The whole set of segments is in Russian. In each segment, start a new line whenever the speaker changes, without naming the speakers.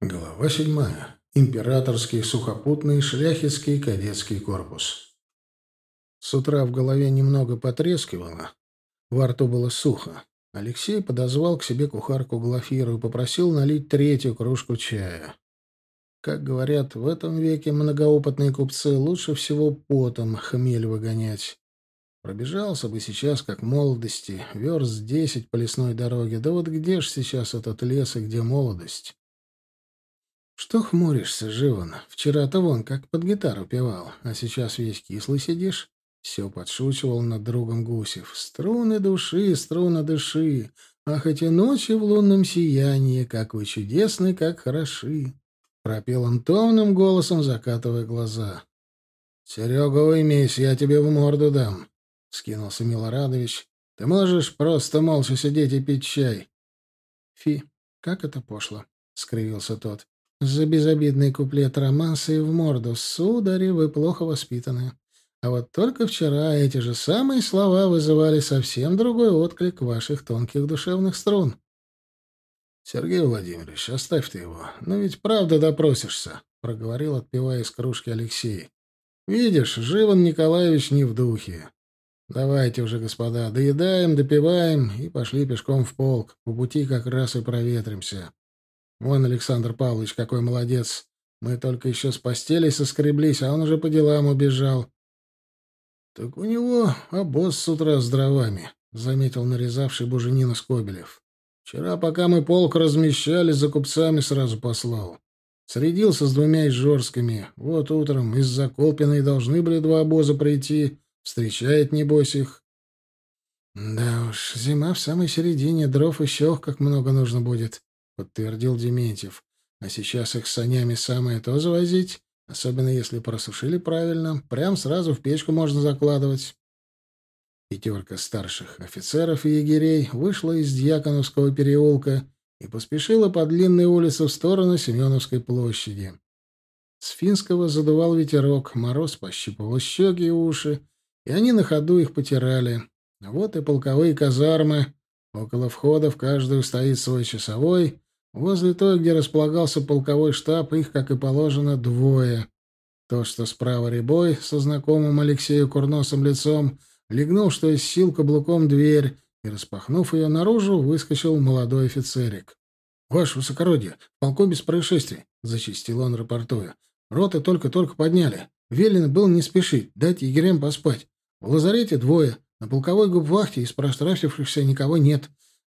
Глава седьмая. Императорский сухопутный шляхетский кадетский корпус. С утра в голове немного потрескивало, во рту было сухо. Алексей подозвал к себе кухарку Глафиру и попросил налить третью кружку чая. Как говорят, в этом веке многоопытные купцы лучше всего потом хмель выгонять. Пробежался бы сейчас, как молодости, верст десять по лесной дороге. Да вот где ж сейчас этот лес и где молодость? «Что хмуришься, Живан? Вчера-то вон как под гитару певал, а сейчас весь кислый сидишь?» Все подшучивал над другом Гусев. «Струны души, струны души, ах, эти ночи в лунном сиянии, как вы чудесны, как хороши!» Пропел он томным голосом, закатывая глаза. «Серега, уймись, я тебе в морду дам!» — скинулся Милорадович. «Ты можешь просто молча сидеть и пить чай?» «Фи, как это пошло!» — скривился тот. За безобидный куплет романса и в морду. Судари, вы плохо воспитаны. А вот только вчера эти же самые слова вызывали совсем другой отклик ваших тонких душевных струн. Сергей Владимирович, оставь ты его. Но ведь правда допросишься, проговорил, отпивая из кружки Алексей. Видишь, Живан Николаевич не в духе. Давайте уже, господа, доедаем, допиваем и пошли пешком в полк. По пути как раз и проветримся. Вон Александр Павлович какой молодец. Мы только еще с постели соскреблись, а он уже по делам убежал. — Так у него обоз с утра с дровами, — заметил нарезавший буженина Скобелев. — Вчера, пока мы полк размещали, за купцами сразу послал. Средился с двумя изжорскими. Вот утром из-за Колпиной должны были два обоза прийти. Встречает, небось, их. Да уж, зима в самой середине, дров еще как много нужно будет подтвердил Дементьев. А сейчас их санями самое то завозить, особенно если просушили правильно, прям сразу в печку можно закладывать. Пятерка старших офицеров и егерей вышла из Дьяконовского переулка и поспешила по длинной улице в сторону Семеновской площади. С финского задувал ветерок, мороз пощипывал щеки и уши, и они на ходу их потирали. Вот и полковые казармы. Около входа в каждую стоит свой часовой, Возле той, где располагался полковой штаб, их, как и положено, двое. То, что справа ребой со знакомым Алексею курносым лицом, легнул, что из сил каблуком дверь, и, распахнув ее наружу, выскочил молодой офицерик. — Ваше высокородие, полку без происшествий, — зачистил он, рапортуя. — Роты только-только подняли. Велено было не спешить, дать егерям поспать. В лазарете двое, на полковой губвахте из проштрафившихся никого нет.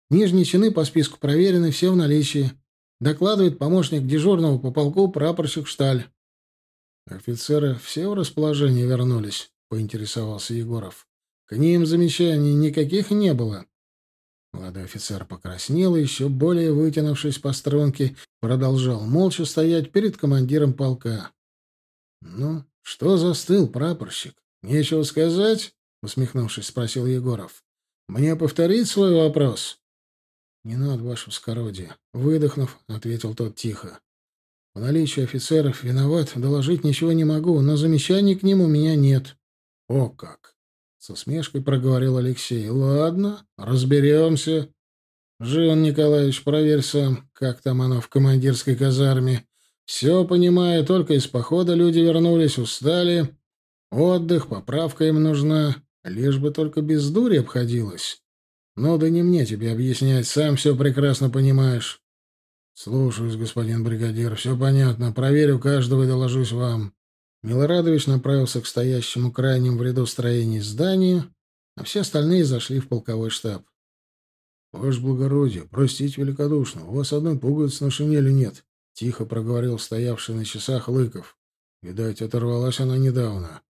Нижние чины по списку проверены, все в наличии. Докладывает помощник дежурного по полку прапорщик Шталь. Офицеры все в расположении вернулись, поинтересовался Егоров. К ним замечаний никаких не было. Молодой офицер покраснел и, еще более вытянувшись по струнке, продолжал молча стоять перед командиром полка. — Ну, что застыл, прапорщик? Нечего сказать? — усмехнувшись, спросил Егоров. — Мне повторить свой вопрос? «Не надо, ваше вскородие», — выдохнув, ответил тот тихо. «По наличию офицеров виноват, доложить ничего не могу, но замечаний к ним у меня нет». «О как!» — с усмешкой проговорил Алексей. «Ладно, разберемся. Живан Николаевич, проверь сам, как там оно в командирской казарме. Все понимаю, только из похода люди вернулись, устали. Отдых, поправка им нужна, лишь бы только без дури обходилось». «Ну да не мне тебе объяснять, сам все прекрасно понимаешь». «Слушаюсь, господин бригадир, все понятно. Проверю каждого и доложусь вам». Милорадович направился к стоящему крайним в ряду строений зданию, а все остальные зашли в полковой штаб. «Ваше благородие, простите великодушно, у вас одной пуговицы на шинели нет», — тихо проговорил стоявший на часах Лыков. «Видать, оторвалась она недавно».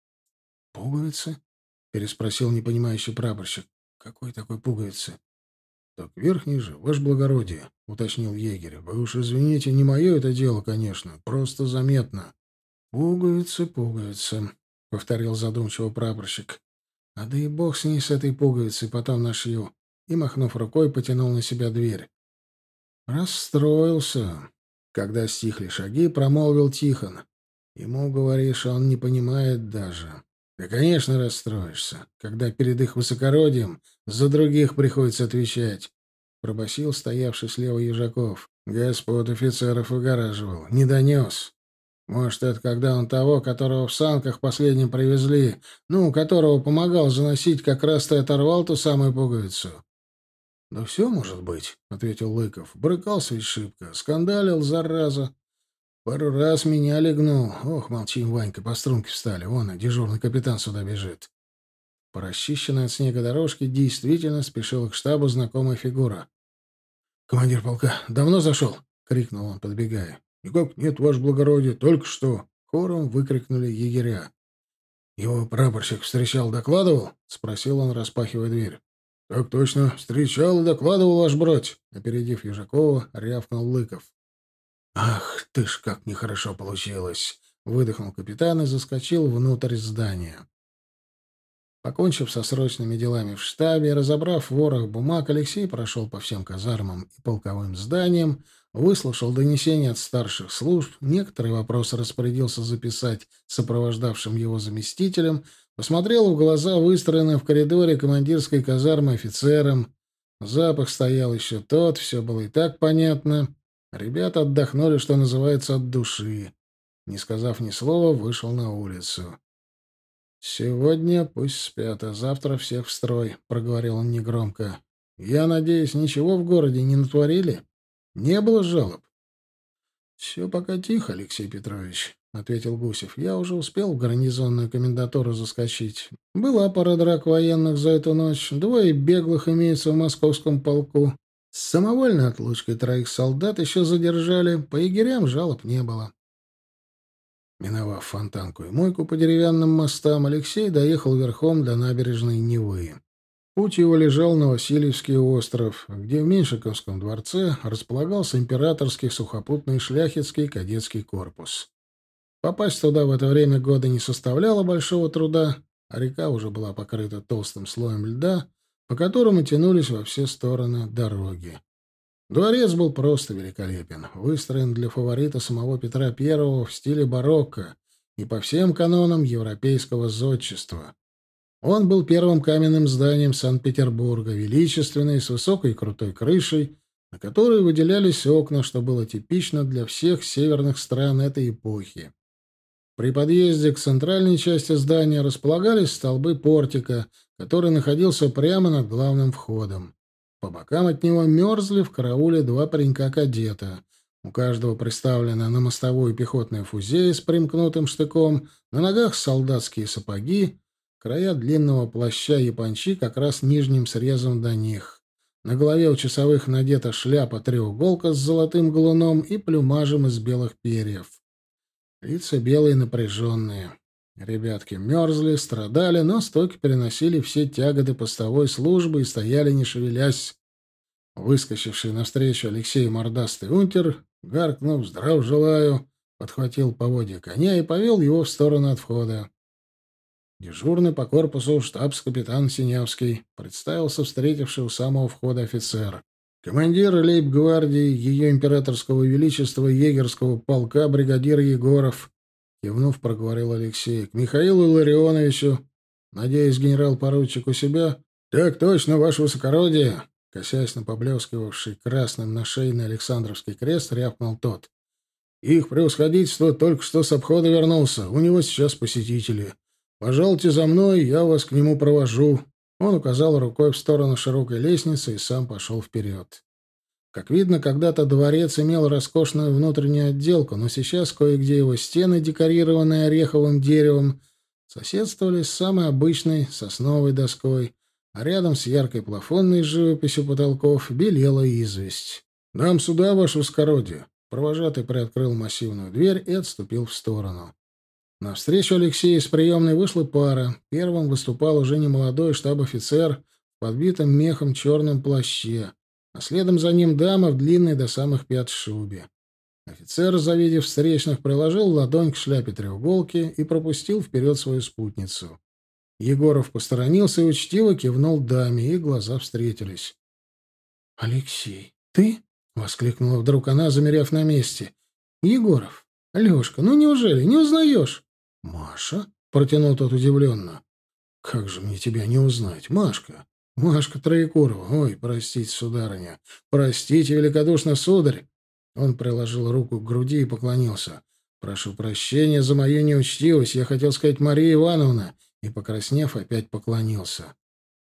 «Пуговицы?» — переспросил непонимающий прапорщик. Какой такой пуговицы? — Так верхний же, ваше благородие, — уточнил егерь. — Вы уж извините, не мое это дело, конечно, просто заметно. — Пуговицы, пуговицы, — повторил задумчиво прапорщик. — А да и бог с ней, с этой пуговицей, потом нашью. И, махнув рукой, потянул на себя дверь. Расстроился. Когда стихли шаги, промолвил Тихон. Ему, говоришь, он не понимает даже. Да, конечно, расстроишься, когда перед их высокородием за других приходится отвечать. пробасил стоявший слева Ежаков. «Господ офицеров выгораживал. Не донес. Может, это когда он того, которого в санках последним привезли, ну, которого помогал заносить, как раз ты оторвал ту самую пуговицу?» «Да все может быть», — ответил Лыков. «Брыкался ведь шибко. Скандалил, зараза. Пару раз меня легнул. Ох, молчим, Ванька, по струнке встали. Вон, дежурный капитан сюда бежит». По расчищенной от снега дорожке действительно спешила к штабу знакомая фигура. «Командир полка, давно зашел?» — крикнул он, подбегая. «Никак нет, ваше благородие, только что!» — хором выкрикнули егеря. «Его прапорщик встречал, докладывал?» — спросил он, распахивая дверь. «Так точно, встречал и докладывал ваш брать!» — опередив Ежакова, рявкнул Лыков. «Ах, ты ж как нехорошо получилось!» — выдохнул капитан и заскочил внутрь здания. Покончив со срочными делами в штабе и разобрав ворох бумаг, Алексей прошел по всем казармам и полковым зданиям, выслушал донесения от старших служб, некоторые вопросы распорядился записать сопровождавшим его заместителем, посмотрел в глаза выстроенным в коридоре командирской казармы офицерам. Запах стоял еще тот, все было и так понятно. Ребята отдохнули, что называется, от души. Не сказав ни слова, вышел на улицу. «Сегодня пусть спят, а завтра всех в строй», — проговорил он негромко. «Я надеюсь, ничего в городе не натворили? Не было жалоб?» «Все пока тихо, Алексей Петрович», — ответил Гусев. «Я уже успел в гарнизонную комендатуру заскочить. Была пара драк военных за эту ночь. Двое беглых имеется в московском полку. С самовольной отлучкой троих солдат еще задержали. По егерям жалоб не было. Миновав фонтанку и мойку по деревянным мостам, Алексей доехал верхом до набережной Невы. Путь его лежал на Васильевский остров, где в Меньшиковском дворце располагался императорский сухопутный шляхетский кадетский корпус. Попасть туда в это время года не составляло большого труда, а река уже была покрыта толстым слоем льда, по которому тянулись во все стороны дороги. Дворец был просто великолепен, выстроен для фаворита самого Петра I в стиле барокко и по всем канонам европейского зодчества. Он был первым каменным зданием Санкт-Петербурга, величественный, с высокой и крутой крышей, на которой выделялись окна, что было типично для всех северных стран этой эпохи. При подъезде к центральной части здания располагались столбы портика, который находился прямо над главным входом. По бокам от него мерзли в карауле два паренька-кадета. У каждого приставлена на мостовую пехотная фузея с примкнутым штыком, на ногах солдатские сапоги, края длинного плаща япончи как раз нижним срезом до них. На голове у часовых надета шляпа-треуголка с золотым галуном и плюмажем из белых перьев. Лица белые напряженные. Ребятки мерзли, страдали, но стойко переносили все тяготы постовой службы и стояли, не шевелясь. Выскочивший навстречу Алексей мордастый унтер, гаркнув «Здрав желаю!», подхватил поводья коня и повел его в сторону от входа. Дежурный по корпусу штабс-капитан Синявский представился встретивший у самого входа офицер. Командир лейб-гвардии Ее Императорского Величества егерского полка бригадир Егоров Кивнув, проговорил Алексей. «К Михаилу Илларионовичу. Надеюсь, генерал-поручик у себя?» «Так точно, ваше высокородие!» Косясь на поблескивавший красным на шейный Александровский крест, рявкнул тот. «Их превосходительство только что с обхода вернулся. У него сейчас посетители. Пожалуйте за мной, я вас к нему провожу». Он указал рукой в сторону широкой лестницы и сам пошел вперед. Как видно, когда-то дворец имел роскошную внутреннюю отделку, но сейчас кое-где его стены, декорированные ореховым деревом, соседствовали с самой обычной сосновой доской, а рядом с яркой плафонной живописью потолков белела известь. «Дам сюда, ваше вскородие!» Провожатый приоткрыл массивную дверь и отступил в сторону. Навстречу Алексею из приемной вышла пара. Первым выступал уже немолодой штаб-офицер в подбитом мехом черном плаще а следом за ним дама в длинной до самых пят шубе. Офицер, завидев встречных, приложил ладонь к шляпе треуголки и пропустил вперед свою спутницу. Егоров посторонился и учтиво кивнул даме, и глаза встретились. — Алексей, ты? — воскликнула вдруг она, замерев на месте. — Егоров, Лешка, ну неужели, не узнаешь? — Маша? — протянул тот удивленно. — Как же мне тебя не узнать, Машка? Машка Троекурова. Ой, простите, сударыня. Простите, великодушно, сударь. Он приложил руку к груди и поклонился. «Прошу прощения за мою неучтивость. Я хотел сказать Мария Ивановна». И, покраснев, опять поклонился.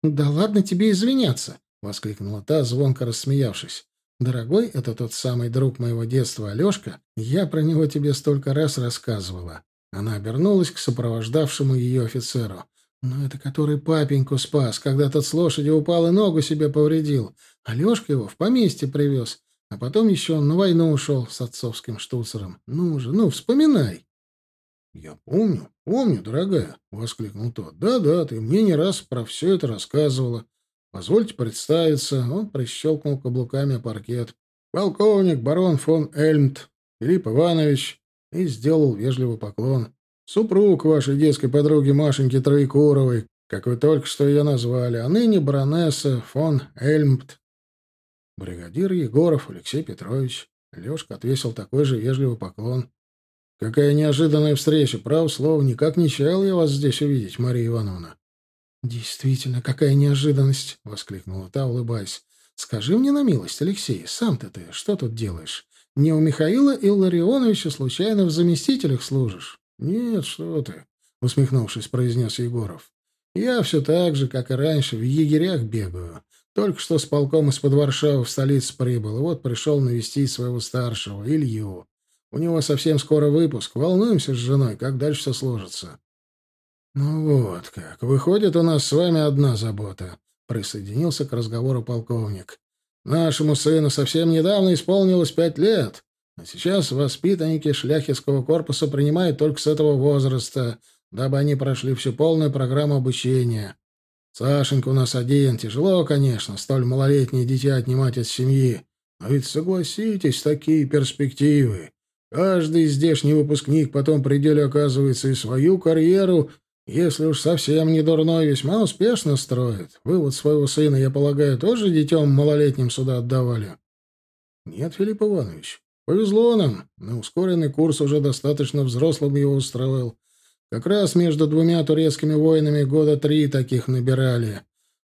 «Да ладно тебе извиняться!» — воскликнула та, звонко рассмеявшись. «Дорогой, это тот самый друг моего детства, Алешка. Я про него тебе столько раз рассказывала». Она обернулась к сопровождавшему ее офицеру. «Ну, это который папеньку спас, когда тот с лошади упал и ногу себе повредил. Алешка его в поместье привез. А потом еще на войну ушел с отцовским штуцером. Ну же, ну, вспоминай. — Я помню, помню, дорогая, — воскликнул тот. Да, — Да-да, ты мне не раз про все это рассказывала. Позвольте представиться. Он прищелкнул каблуками паркет. Полковник барон фон Эльмт, Филипп Иванович, и сделал вежливый поклон. Супруг вашей детской подруги Машеньки Троекуровой, как вы только что ее назвали, а ныне баронесса фон Эльмт. Бригадир Егоров Алексей Петрович. Лешка отвесил такой же вежливый поклон. «Какая неожиданная встреча! Право слово, никак не чаял я вас здесь увидеть, Мария Ивановна». «Действительно, какая неожиданность!» — воскликнула та, улыбаясь. «Скажи мне на милость, Алексей, сам-то ты что тут делаешь? Не у Михаила Илларионовича случайно в заместителях служишь?» «Нет, что ты!» — усмехнувшись, произнес Егоров. «Я все так же, как и раньше, в егерях бегаю. Только что с полком из-под Варшавы в столицу прибыл, и вот пришел навестить своего старшего, Илью. У него совсем скоро выпуск. Волнуемся с женой, как дальше все сложится. «Ну вот как. Выходит, у нас с вами одна забота», — присоединился к разговору полковник. «Нашему сыну совсем недавно исполнилось пять лет, а сейчас воспитанники шляхетского корпуса принимают только с этого возраста, дабы они прошли всю полную программу обучения. Сашенька у нас один. Тяжело, конечно, столь малолетнее дитя отнимать от семьи. Но ведь согласитесь, такие перспективы. Каждый здешний выпускник потом при деле оказывается и свою карьеру, если уж совсем не дурной, весьма успешно строит. Вы вот своего сына, я полагаю, тоже детем малолетним сюда отдавали? Нет, Филипп Иванович. Повезло нам. На ускоренный курс уже достаточно взрослым его устроил. Как раз между двумя турецкими войнами года три таких набирали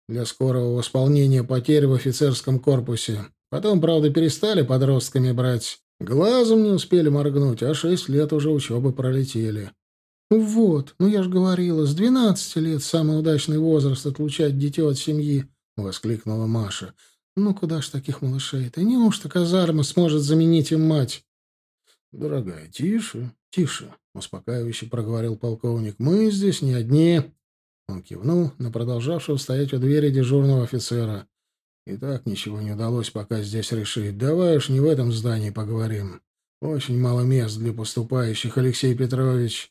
для скорого восполнения потерь в офицерском корпусе. Потом, правда, перестали подростками брать. Глазом не успели моргнуть, а шесть лет уже учебы пролетели. «Вот, ну я ж говорила, с двенадцати лет самый удачный возраст отлучать дитё от семьи», — воскликнула Маша. «Ну куда ж таких малышей-то? Неужто казарма сможет заменить им мать?» «Дорогая, тише, тише», — успокаивающе проговорил полковник. «Мы здесь не одни». Он кивнул на продолжавшего стоять у двери дежурного офицера. «И так ничего не удалось пока здесь решить. Давай уж не в этом здании поговорим. Очень мало мест для поступающих, Алексей Петрович».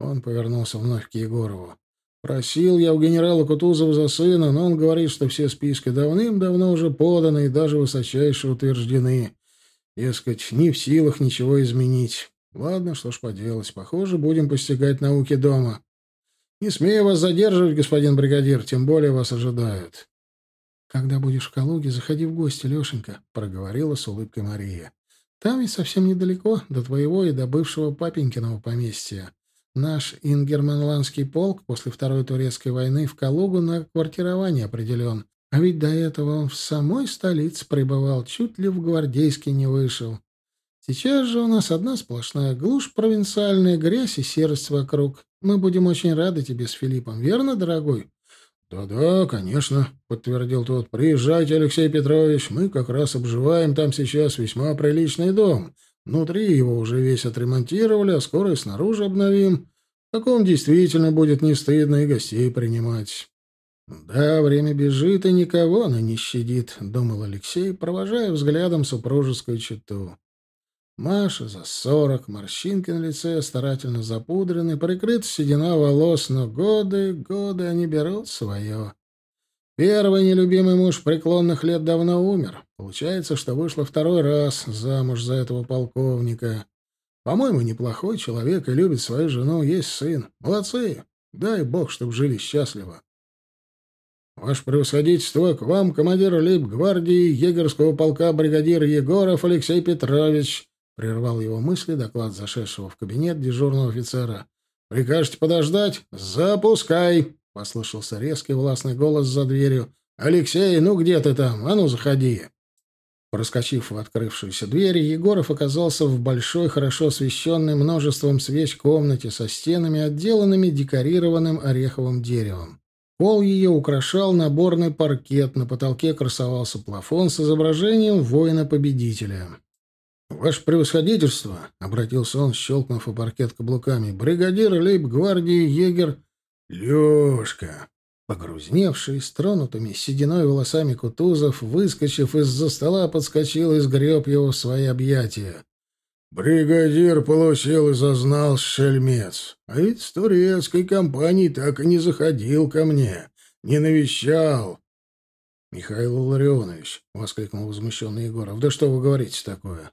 Он повернулся вновь к Егорову. «Просил я у генерала Кутузова за сына, но он говорит, что все списки давным-давно уже поданы и даже высочайше утверждены. Дескать, не в силах ничего изменить. Ладно, что ж поделать. Похоже, будем постигать науки дома. Не смею вас задерживать, господин бригадир, тем более вас ожидают. Когда будешь в Калуге, заходи в гости, Лешенька, проговорила с улыбкой Мария. Там ведь совсем недалеко, до твоего и до бывшего папенькиного поместья. Наш ингерманландский полк после Второй Турецкой войны в Калугу на квартирование определен. А ведь до этого он в самой столице пребывал, чуть ли в гвардейский не вышел. Сейчас же у нас одна сплошная глушь провинциальная, грязь и серость вокруг. Мы будем очень рады тебе с Филиппом, верно, дорогой? «Да-да, конечно», — подтвердил тот. «Приезжайте, Алексей Петрович, мы как раз обживаем там сейчас весьма приличный дом. Внутри его уже весь отремонтировали, а скоро и снаружи обновим. В таком действительно будет не стыдно и гостей принимать». «Да, время бежит, и никого оно не щадит», — думал Алексей, провожая взглядом супружескую чету. Маша за сорок, морщинки на лице старательно запудрены, прикрыта седина волос, но годы, годы они берут свое. Первый нелюбимый муж преклонных лет давно умер. Получается, что вышла второй раз замуж за этого полковника. По-моему, неплохой человек и любит свою жену, есть сын. Молодцы. Дай бог, чтоб жили счастливо. «Ваше превосходительство, к вам командир лейб-гвардии егерского полка бригадир Егоров Алексей Петрович», прервал его мысли доклад зашедшего в кабинет дежурного офицера. «Прикажете подождать? Запускай!» — послышался резкий властный голос за дверью. Алексей, ну где ты там? А ну, заходи!» Проскочив в открывшуюся дверь, Егоров оказался в большой, хорошо освещенной множеством свеч комнате со стенами, отделанными декорированным ореховым деревом. Пол ее украшал наборный паркет, на потолке красовался плафон с изображением воина-победителя. «Ваше превосходительство!» — обратился он, щелкнув о паркет каблуками. «Бригадир лейб-гвардии егер...» «Лешка!» Погрузневший, с тронутыми сединой волосами Кутузов, выскочив из-за стола, подскочил и сгреб его в свои объятия. «Бригадир получил и зазнал шельмец. А ведь с турецкой компанией так и не заходил ко мне, не навещал». «Михаил Ларионович», — воскликнул возмущенный Егоров, — «да что вы говорите такое?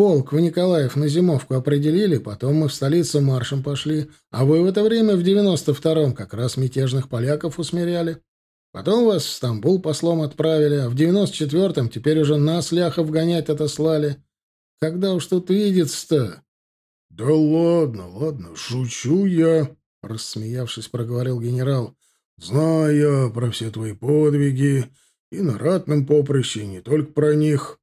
Полк в Николаев на зимовку определили, потом мы в столицу маршем пошли, а вы в это время в девяносто втором как раз мятежных поляков усмиряли. Потом вас в Стамбул послом отправили, а в девяносто четвертом теперь уже нас, ляхов, гонять отослали. Когда уж тут видится-то? — Да ладно, ладно, шучу я, — рассмеявшись, проговорил генерал. — Знаю я про все твои подвиги и на ратном поприще, не только про них.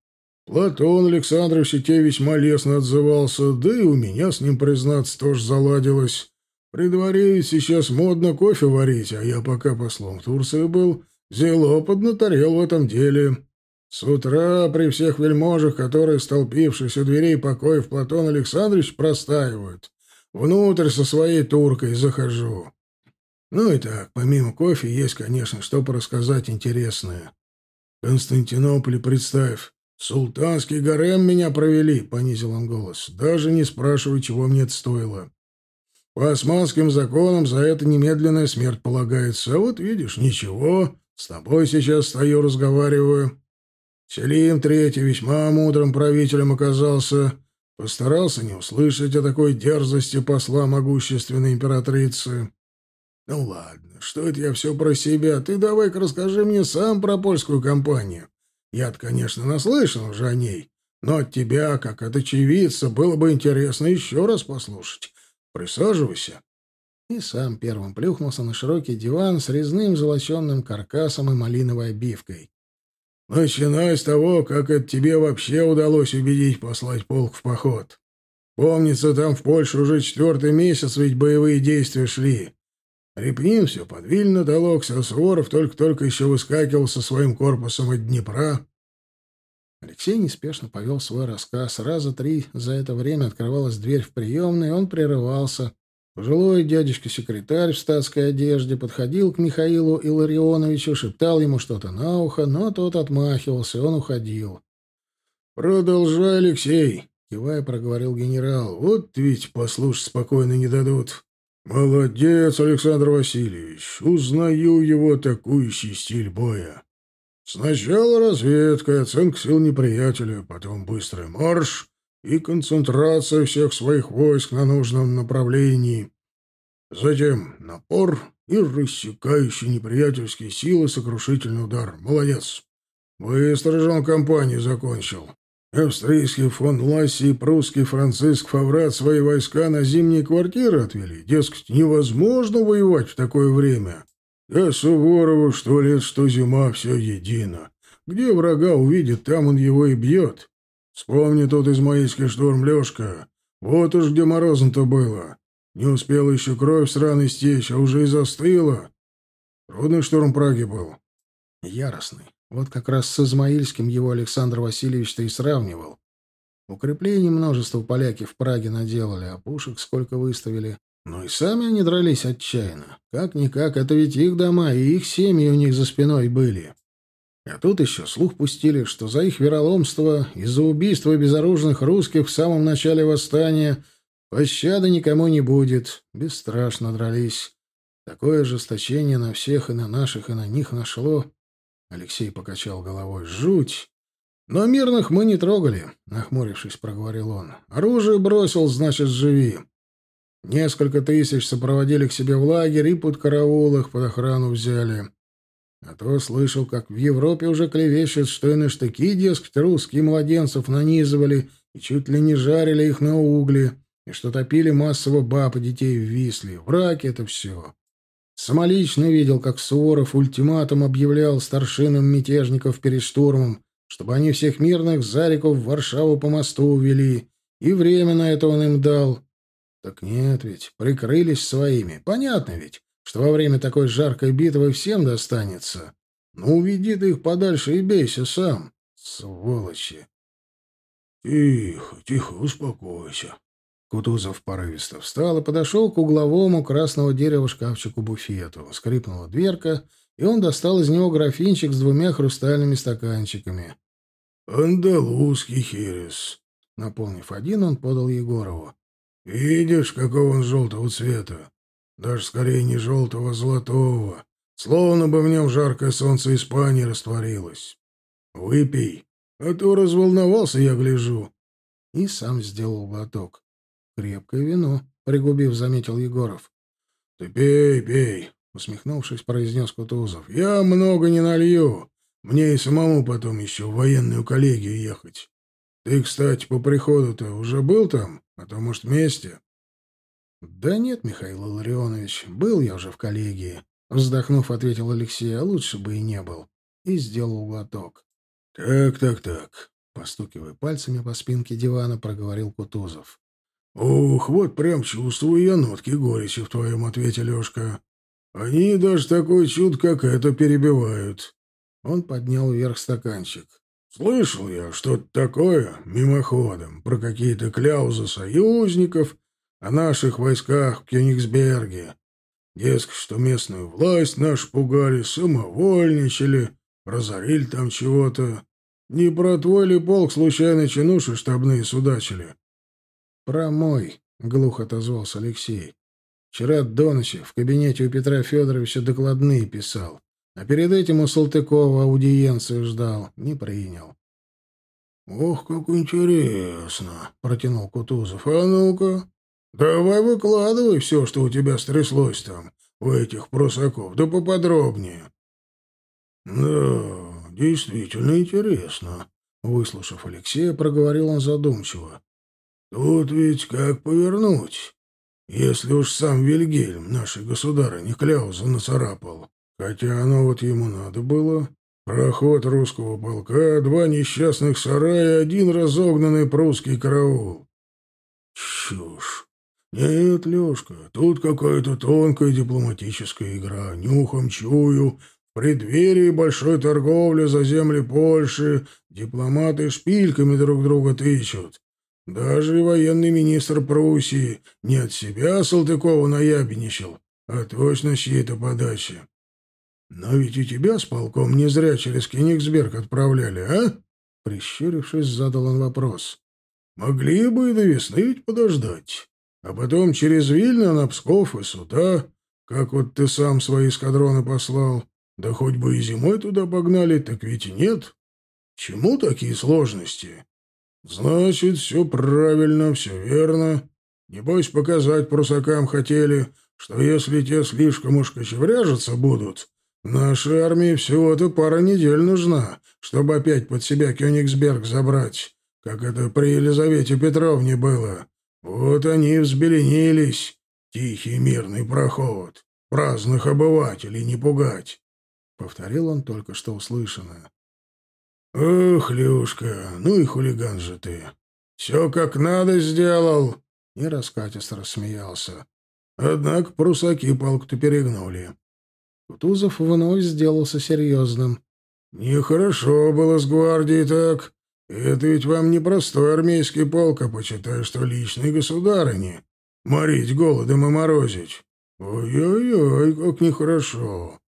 Платон Александрович и те весьма лестно отзывался, да и у меня с ним, признаться, тоже заладилось. При дворе сейчас модно кофе варить, а я пока послом в Турции был, зело поднаторел в этом деле. С утра при всех вельможах, которые, столпившись у дверей покоев, Платон Александрович простаивают, внутрь со своей туркой захожу. Ну и так, помимо кофе, есть, конечно, что порассказать интересное. Константинополь, представь, «Султанский гарем меня провели», — понизил он голос. «Даже не спрашивай, чего мне это стоило. По османским законам за это немедленная смерть полагается. А вот видишь, ничего, с тобой сейчас стою, разговариваю. Селим Третий весьма мудрым правителем оказался. Постарался не услышать о такой дерзости посла могущественной императрицы. Ну ладно, что это я все про себя? Ты давай-ка расскажи мне сам про польскую компанию. Я-то, конечно, наслышан уже о ней, но от тебя, как от очевидца, было бы интересно еще раз послушать. Присаживайся. И сам первым плюхнулся на широкий диван с резным золоченным каркасом и малиновой обивкой. Начиная с того, как это тебе вообще удалось убедить послать полк в поход. Помнится, там в Польше уже четвертый месяц ведь боевые действия шли. Репнин все под Вильно дологся, а Суворов только-только еще выскакивал со своим корпусом от Днепра. Алексей неспешно повел свой рассказ. Раза три за это время открывалась дверь в приемной, он прерывался. Пожилой дядечка-секретарь в статской одежде подходил к Михаилу Илларионовичу, шептал ему что-то на ухо, но тот отмахивался, он уходил. «Продолжай, Алексей!» — кивая проговорил генерал. «Вот ведь послушать спокойно не дадут. «Молодец, Александр Васильевич! Узнаю его атакующий стиль боя. Сначала разведка и оценка сил неприятеля, потом быстрый марш и концентрация всех своих войск на нужном направлении. Затем напор и рассекающий неприятельские силы сокрушительный удар. Молодец! Быстро же он кампанию закончил. Австрийский фон Ласси и прусский Франциск Фаврат свои войска на зимние квартиры отвели. Дескать, невозможно воевать в такое время. А Суворову что лет, что зима, все едино. Где врага увидит, там он его и бьет. Вспомни тот измаильский штурм Лешка. Вот уж где морозом-то было. Не успела еще кровь сраной стечь, а уже и застыла. Трудный штурм Праги был. Яростный. Вот как раз с Измаильским его Александр Васильевич-то и сравнивал. Укреплений множество поляки в Праге наделали, а пушек сколько выставили. Но и сами они дрались отчаянно. Как-никак, это ведь их дома, и их семьи у них за спиной были. А тут еще слух пустили, что за их вероломство и за убийство безоружных русских в самом начале восстания пощады никому не будет. Бесстрашно дрались. Такое ожесточение на всех и на наших, и на них нашло. Алексей покачал головой. «Жуть! Но мирных мы не трогали», — нахмурившись, проговорил он. «Оружие бросил, значит, живи. Несколько тысяч сопроводили к себе в лагерь и под караул их под охрану взяли. А то слышал, как в Европе уже клевещут, что и на штыки, дескать, русские младенцев нанизывали и чуть ли не жарили их на угли, и что топили массово баб и детей в Висле. Враки это все. Самолично видел, как Суворов ультиматум объявлял старшинам мятежников перед штурмом, чтобы они всех мирных зариков в Варшаву по мосту увели, и время на это он им дал. Так нет ведь, прикрылись своими. Понятно ведь, что во время такой жаркой битвы всем достанется. Ну, уведи ты их подальше и бейся сам. Сволочи.
Тихо, тихо, успокойся.
Кутузов порывисто встал и подошел к угловому красного дерева шкафчику-буфету. Скрипнула дверка, и он достал из него графинчик с двумя хрустальными стаканчиками.
«Андалузский херес»,
Наполнив один, он подал Егорову.
«Видишь, какого он желтого цвета? Даже скорее не желтого, а золотого. Словно бы в нем жаркое солнце Испании растворилось. Выпей, а то разволновался, я гляжу».
И сам сделал глоток. «Крепкое вино», — пригубив, заметил Егоров.
«Ты пей, пей», — усмехнувшись, произнес Кутузов. «Я много не налью. Мне и самому потом еще в военную коллегию ехать. Ты, кстати, по приходу-то уже был там? А то, может, вместе?»
«Да нет, Михаил Ларионович, был я уже в коллегии», — вздохнув, ответил Алексей, а лучше бы и не был, и сделал глоток.
«Так, так, так», —
постукивая пальцами по спинке дивана, проговорил Кутузов.
«Ух, вот прям чувствую я нотки горечи в твоем ответе, Лешка. Они даже такой чуд, как это, перебивают».
Он поднял вверх стаканчик.
«Слышал я что-то такое, мимоходом, про какие-то кляузы союзников о наших войсках в Кёнигсберге. Дескать, что местную власть нашу пугали, самовольничали, разорили там чего-то. Не про твой ли полк случайно чинуши штабные судачили?»
«Про мой», — глухо отозвался Алексей. «Вчера до ночи в кабинете у Петра Федоровича докладные писал, а перед этим у Салтыкова аудиенцию ждал. Не принял».
«Ох, как интересно!» — протянул Кутузов. «А ну-ка, давай выкладывай все, что у тебя стряслось там, у этих прусаков, да поподробнее». «Да, действительно интересно», — выслушав Алексея, проговорил он задумчиво. Тут ведь как повернуть? Если уж сам Вильгельм, нашей государыни, кляузу нацарапал. Хотя оно вот ему надо было. Проход русского полка, два несчастных сарая, один разогнанный прусский караул. Чушь. Нет, Лешка, тут какая-то тонкая дипломатическая игра. Нюхом чую. В преддверии большой торговли за земли Польши дипломаты шпильками друг друга тычут. Даже военный министр Пруссии не от себя Салтыкова наябеничал, а точно с чьей-то подачи. Но ведь и тебя с полком не зря через Кенигсберг отправляли, а? Прищурившись, задал он вопрос. Могли бы и до весны ведь подождать. А потом через Вильно на Псков и сюда, как вот ты сам свои эскадроны послал. Да хоть бы и зимой туда погнали, так ведь и нет. Чему такие сложности? «Значит, все правильно, все верно. Небось, показать прусакам хотели, что если те слишком уж кочевряжиться будут, нашей армии всего-то пара недель нужна, чтобы опять под себя Кёнигсберг забрать, как это при Елизавете Петровне было. Вот они взбеленились. Тихий мирный проход. Праздных обывателей не пугать». Повторил он только что услышанное. «Ох, Люшка, ну и хулиган же ты! Все как надо сделал!» И раскатисто рассмеялся. Однако прусаки палку-то перегнули.
Кутузов вновь сделался серьезным.
«Нехорошо было с гвардией так. Это ведь вам не простой армейский полк, а почитай, что личный государыни. Морить голодом и морозить. Ой-ой-ой, как нехорошо!»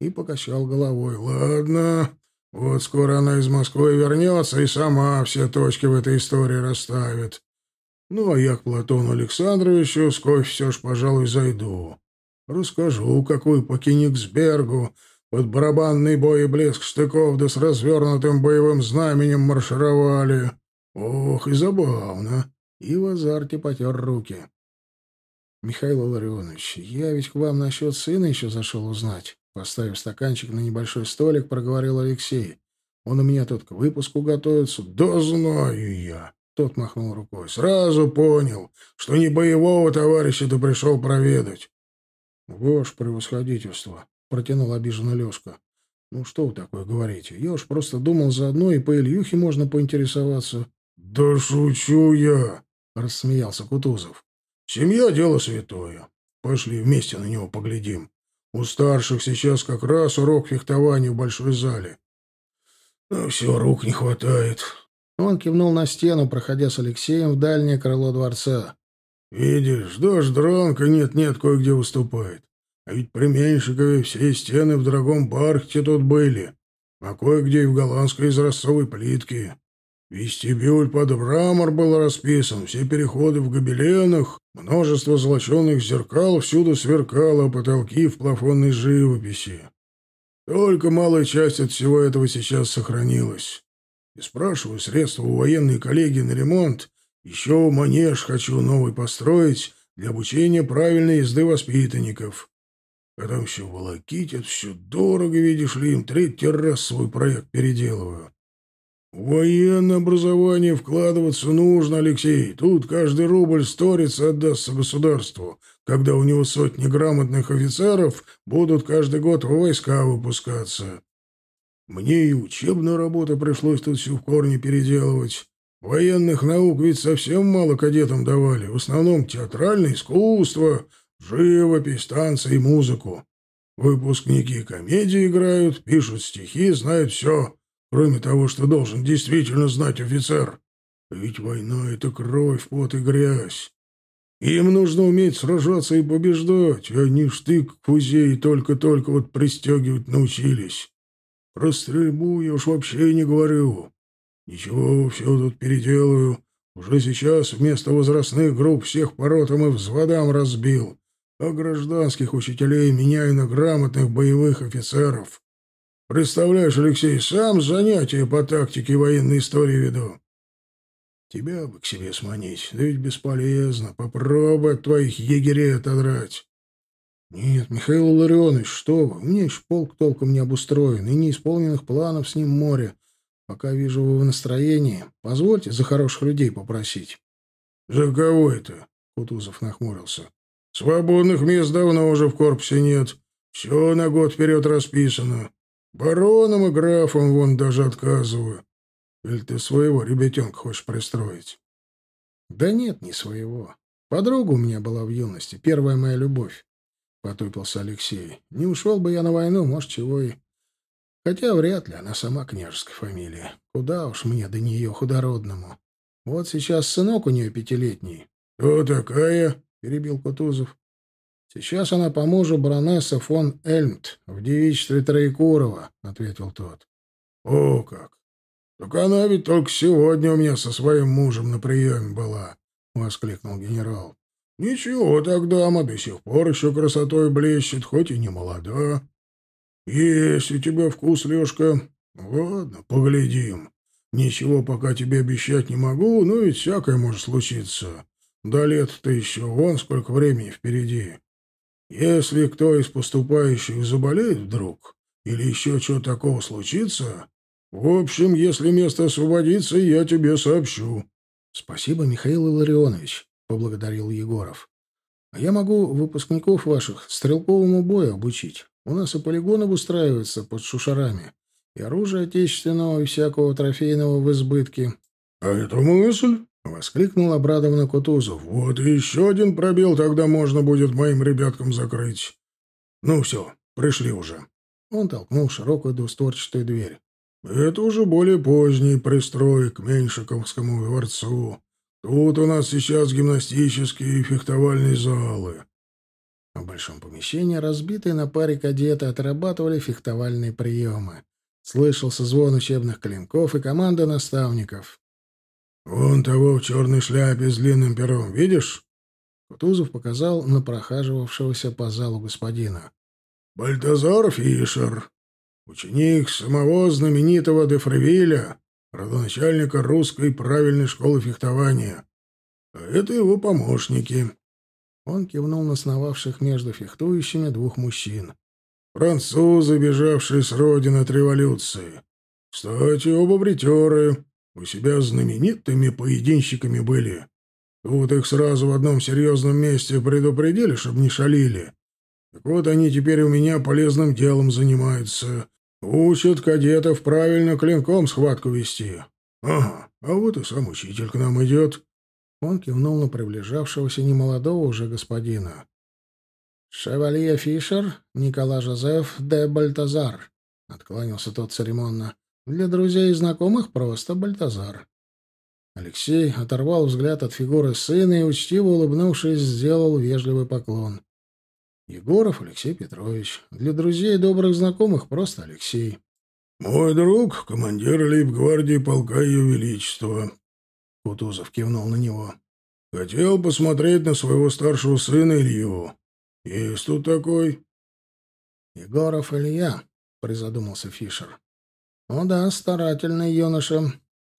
И покачал головой. «Ладно, вот скоро она из Москвы вернется и сама все точки в этой истории расставит. Ну, а я к Платону Александровичу с кофе все ж, пожалуй, зайду. Расскажу, какую по Кенигсбергу под барабанный бой и блеск штыков да с развернутым боевым знаменем маршировали. Ох, и забавно. И в азарте потер руки. Михаил Ларионович, я ведь к вам насчет сына еще зашел узнать. Поставив стаканчик на небольшой столик, проговорил Алексей. «Он у меня тут к выпуску готовится». «Да знаю я!» Тот махнул рукой. «Сразу понял, что не боевого товарища ты пришел проведать».
«Ваше превосходительство», — протянул обиженно Лешка. «Ну что вы такое говорите? Я уж просто думал заодно и по Ильюхе можно поинтересоваться».
«Да шучу я», —
рассмеялся Кутузов.
«Семья — дело святое. Пошли вместе на него поглядим. У старших сейчас как раз урок фехтования в большой зале. Ну, все, рук не хватает».
Он кивнул на стену, проходя с Алексеем в дальнее крыло дворца.
«Видишь, дождь дранка нет-нет кое-где выступает. А ведь при Меньшикове все стены в дорогом бархте тут были, а кое-где и в голландской изразцовой плитке. Вестибюль под мрамор был расписан, все переходы в гобеленах, множество золоченых зеркал всюду сверкало, потолки в плафонной живописи. Только малая часть от всего этого сейчас сохранилась. И спрашиваю средства у военной коллеги на ремонт, еще манеж хочу новый построить для обучения правильной езды воспитанников. А там все волокитят, все дорого, видишь ли, им третий раз свой проект переделываю. В военное образование вкладываться нужно, Алексей. Тут каждый рубль сторится отдастся государству, когда у него сотни грамотных офицеров будут каждый год в войска выпускаться. Мне и учебную работу пришлось тут всю в корне переделывать. Военных наук ведь совсем мало кадетам давали, в основном театральное искусство, живопись, танцы и музыку. Выпускники комедии играют, пишут стихи, знают все, кроме того, что должен действительно знать офицер. Ведь война — это кровь, пот и грязь. Им нужно уметь сражаться и побеждать, а они штык к фузе только-только вот пристегивать научились. Про стрельбу я уж вообще не говорю. Ничего, все тут переделаю. Уже сейчас вместо возрастных групп всех поротам и взводам разбил а гражданских учителей меняю на грамотных боевых офицеров. Представляешь, Алексей, сам занятия по тактике военной истории веду. Тебя бы к себе сманить, да ведь бесполезно. Попробуй от твоих егерей отодрать.
Нет, Михаил Ларионович, что вы, у меня еще полк толком не обустроен, и неисполненных планов с ним море. Пока вижу вы в настроении, позвольте за хороших людей попросить.
— За кого это? — Кутузов нахмурился. Свободных мест давно уже в корпусе нет. Все на год вперед расписано. Баронам и графам вон даже отказываю. Или ты своего ребятенка хочешь пристроить?
Да нет, не своего. Подруга у меня была в юности, первая моя любовь. Потупился Алексей. Не ушел бы я на войну, может, чего и... Хотя вряд ли она сама княжеской фамилии. Куда уж мне до нее худородному. Вот сейчас сынок у нее пятилетний.
— Кто такая?
— перебил Кутузов. «Сейчас она по мужу баронесса фон Эльмт в девичестве Троекурова», — ответил тот.
«О как! Так она ведь только сегодня у меня со своим мужем на приеме была», — воскликнул генерал. «Ничего так дама до сих пор еще красотой блещет, хоть и не молода. Есть у тебя вкус, Лешка. Ладно, поглядим. Ничего пока тебе обещать не могу, но ведь всякое может случиться. До лета-то еще вон сколько времени впереди. Если кто из поступающих заболеет вдруг, или еще что такого случится, в общем, если место освободится, я тебе сообщу.
— Спасибо, Михаил Илларионович, — поблагодарил Егоров. — А я могу выпускников ваших стрелковому бою обучить. У нас и полигон обустраивается под шушарами, и оружие отечественного и всякого трофейного в избытке.
— А это мысль? — воскликнул обрадованно Кутузов. «Вот еще один пробел тогда можно будет моим ребяткам закрыть. Ну все, пришли уже».
Он толкнул широкую двустворчатую дверь.
«Это уже более поздний пристрой к Меньшиковскому дворцу. Тут у нас сейчас гимнастические и фехтовальные залы».
В большом помещении, разбитые на паре кадеты, отрабатывали фехтовальные приемы. Слышался звон учебных клинков и команда наставников.
«Вон того в черной шляпе с длинным пером, видишь?»
Кутузов показал на прохаживавшегося по залу господина.
«Бальтазар Фишер, ученик самого знаменитого де Фревиля, родоначальника русской правильной школы фехтования. А это его помощники».
Он кивнул на сновавших между фехтующими двух мужчин.
«Французы, бежавшие с родины от революции. Кстати, оба бритеры. У себя знаменитыми поединщиками были. Тут их сразу в одном серьезном месте предупредили, чтобы не шалили. Так вот, они теперь у меня полезным делом занимаются. Учат кадетов правильно клинком схватку вести. Ага, а вот и сам учитель к нам идет.
Он кивнул на приближавшегося немолодого уже господина. «Шевалье Фишер, Никола Жозеф де Бальтазар», — откланялся тот церемонно. «Для друзей и знакомых просто Бальтазар». Алексей оторвал взгляд от фигуры сына и, учтиво улыбнувшись, сделал вежливый поклон. Егоров Алексей Петрович. Для друзей и добрых знакомых просто Алексей.
«Мой друг, командир лейб-гвардии полка Ее Величества», — Кутузов кивнул на него. «Хотел посмотреть на своего старшего сына Илью. Есть тут такой?»
«Егоров Илья», — призадумался Фишер. «Ну да, старательный юноша.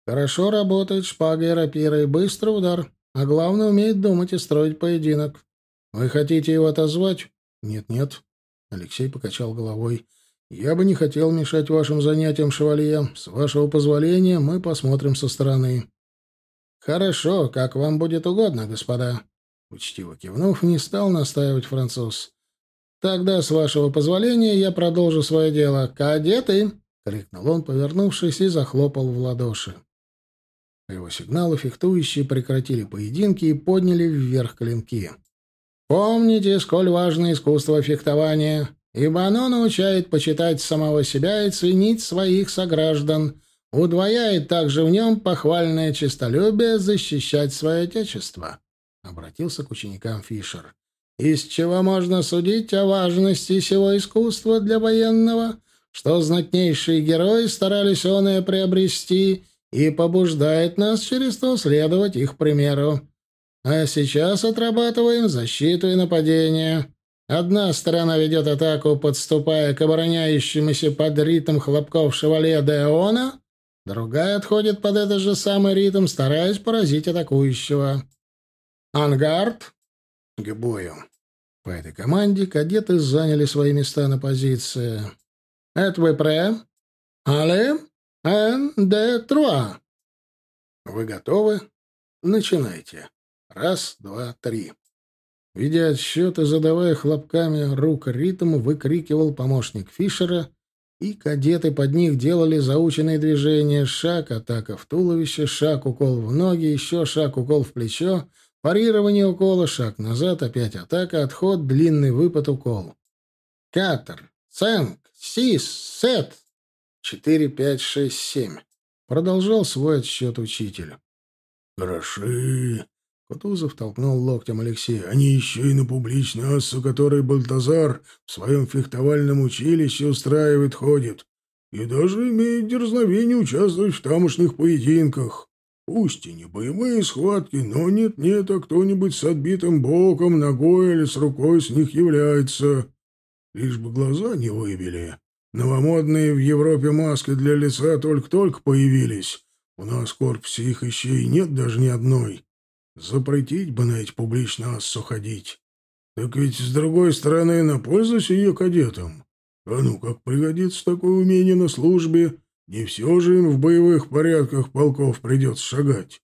Хорошо работает шпагой, рапирой, быстрый удар, а главное, умеет думать и строить поединок. Вы хотите его отозвать?» «Нет-нет», — Алексей покачал головой. «Я бы не хотел мешать вашим занятиям, шевалье. С вашего позволения мы посмотрим со стороны». «Хорошо, как вам будет угодно, господа», — учтиво кивнув, не стал настаивать француз. «Тогда, с вашего позволения, я продолжу свое дело. Кадеты!» — крикнул он, повернувшись, и захлопал в ладоши. По его сигналу фехтующие прекратили поединки и подняли вверх клинки. Помните, сколь важно искусство фехтования, ибо оно научает почитать самого себя и ценить своих сограждан, удвояет также в нем похвальное честолюбие защищать свое отечество. Обратился к ученикам Фишер. Из чего можно судить о важности сего искусства для военного, что знатнейшие герои старались оное приобрести и побуждает нас через то следовать их примеру. А сейчас отрабатываем защиту и нападение. Одна сторона ведет атаку, подступая к обороняющемуся под ритм хлопков шевале Деона, другая отходит под этот же самый ритм, стараясь поразить атакующего. Ангард к бою. По этой команде кадеты заняли свои места на позиции. «Это вы пре? Але? Эн де труа?» «Вы готовы? Начинайте». Раз, два, три. Ведя отсчет и задавая хлопками рук ритм, выкрикивал помощник Фишера, и кадеты под них делали заученные движения. Шаг, атака в туловище, шаг, укол в ноги, еще шаг, укол в плечо, парирование укола, шаг назад, опять атака, отход, длинный выпад, укол. Катер, ценк, сис, сет. Четыре, пять, шесть, семь. Продолжал свой отсчет учитель.
«Хороши!» Кутузов толкнул локтем Алексея. «Они еще и на публичную ассу, который Бальтазар в своем фехтовальном училище устраивает, ходит. И даже имеет дерзновение участвовать в тамошних поединках. Пусть и не боевые схватки, но нет-нет, а кто-нибудь с отбитым боком, ногой или с рукой с них является. Лишь бы глаза не выбили. Новомодные в Европе маски для лица только-только появились. У нас в их еще и нет даже ни одной». Запретить бы на эти публично ассу ходить. Так ведь, с другой стороны, на пользу ее кадетам. А ну, как пригодится такое умение на службе, не все же им в боевых порядках полков придется шагать.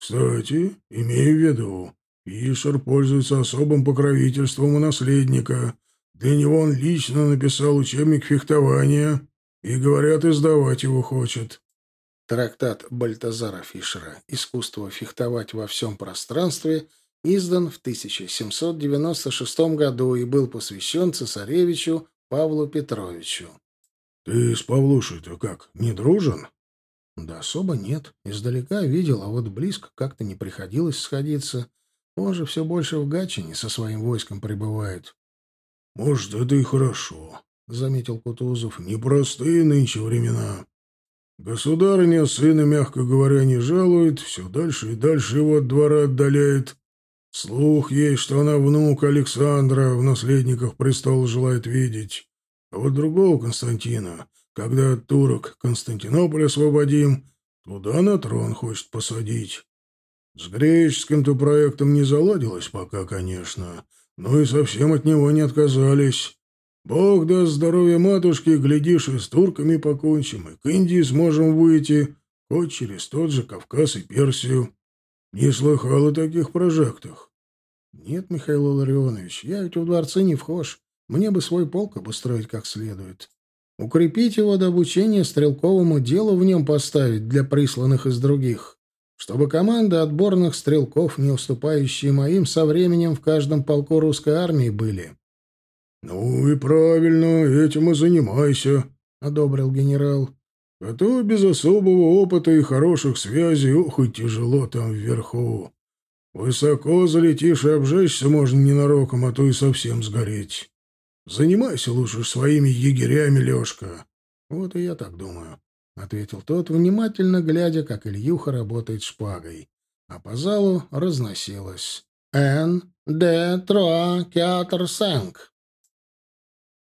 Кстати, имею в виду, Фишер пользуется особым покровительством у наследника. Для него он лично написал учебник фехтования и, говорят, издавать его хочет.
Трактат Бальтазара Фишера «Искусство фехтовать во всем пространстве» издан в 1796 году и был посвящен цесаревичу Павлу Петровичу.
«Ты с Павлушей-то как, не дружен?»
«Да особо нет. Издалека видел, а вот близко как-то не приходилось сходиться. Он же все больше в Гатчине со своим войском прибывает».
«Может, это и хорошо», — заметил Кутузов. «Непростые нынче времена». Государыня сына, мягко говоря, не жалует, все дальше и дальше его от двора отдаляет. Слух есть, что она внук Александра в наследниках престола желает видеть. А вот другого Константина, когда турок Константинополь освободим, туда на трон хочет посадить. С греческим-то проектом не заладилось пока, конечно, но и совсем от него не отказались. Бог даст здоровья матушке, глядишь, и с турками покончим, и к Индии сможем выйти, хоть через тот же Кавказ и Персию. Не слыхал о таких прожектах.
Нет, Михаил Ларионович, я ведь в дворце не вхож. Мне бы свой полк обустроить как следует. Укрепить его до обучения стрелковому делу в нем поставить для присланных из других, чтобы команды отборных стрелков, не уступающие моим, со временем в каждом полку русской армии были.
— Ну и правильно, этим и занимайся, — одобрил генерал. — А то без особого опыта и хороших связей, ох и тяжело там вверху. Высоко залетишь и обжечься можно ненароком, а то и совсем сгореть. Занимайся лучше своими егерями, Лешка.
— Вот и я так думаю, — ответил тот, внимательно глядя, как Ильюха работает шпагой. А по залу разносилось. «Н, Д, Троа, Кеатр, Сэнк».